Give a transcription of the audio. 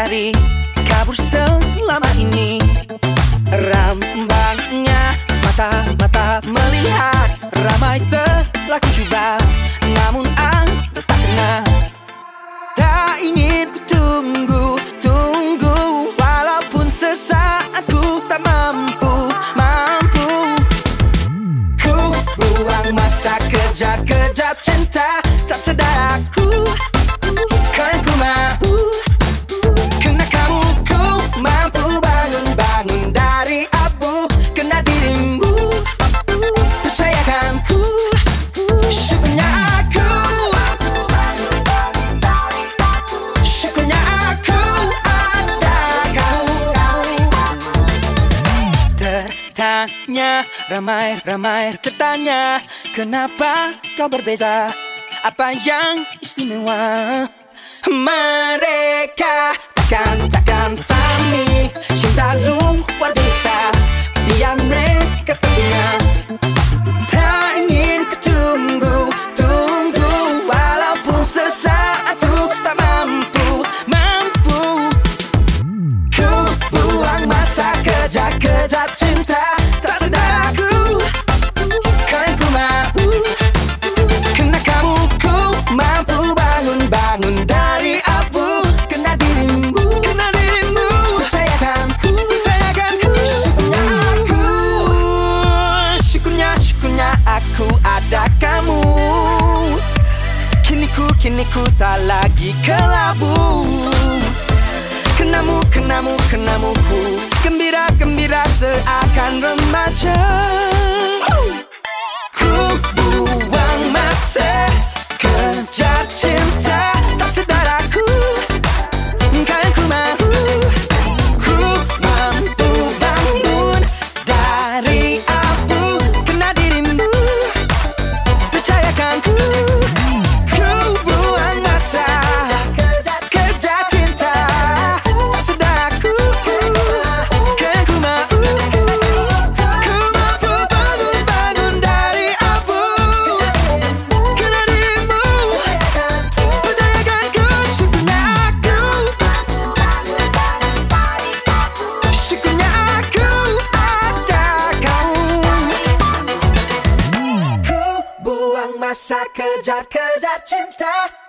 cari kabur selama ini. Rambangnya mata-mata melihat Ramai telah coba Namun aku tak kena Tak ingin ku tunggu, tunggu. Walaupun sesaat ku tak mampu, mampu. Ku buang masa kejar-kejar cinta Tak sedar aku. Ramai-ramai tertanya Kenapa kau berbeza? Apa yang istimewa? Ma sini ku tak lagi kelabu. Kenamu, kenamu, kenamu ku, Gembira, gembira seakan remaja. Terpaksa kejar-kejar cinta.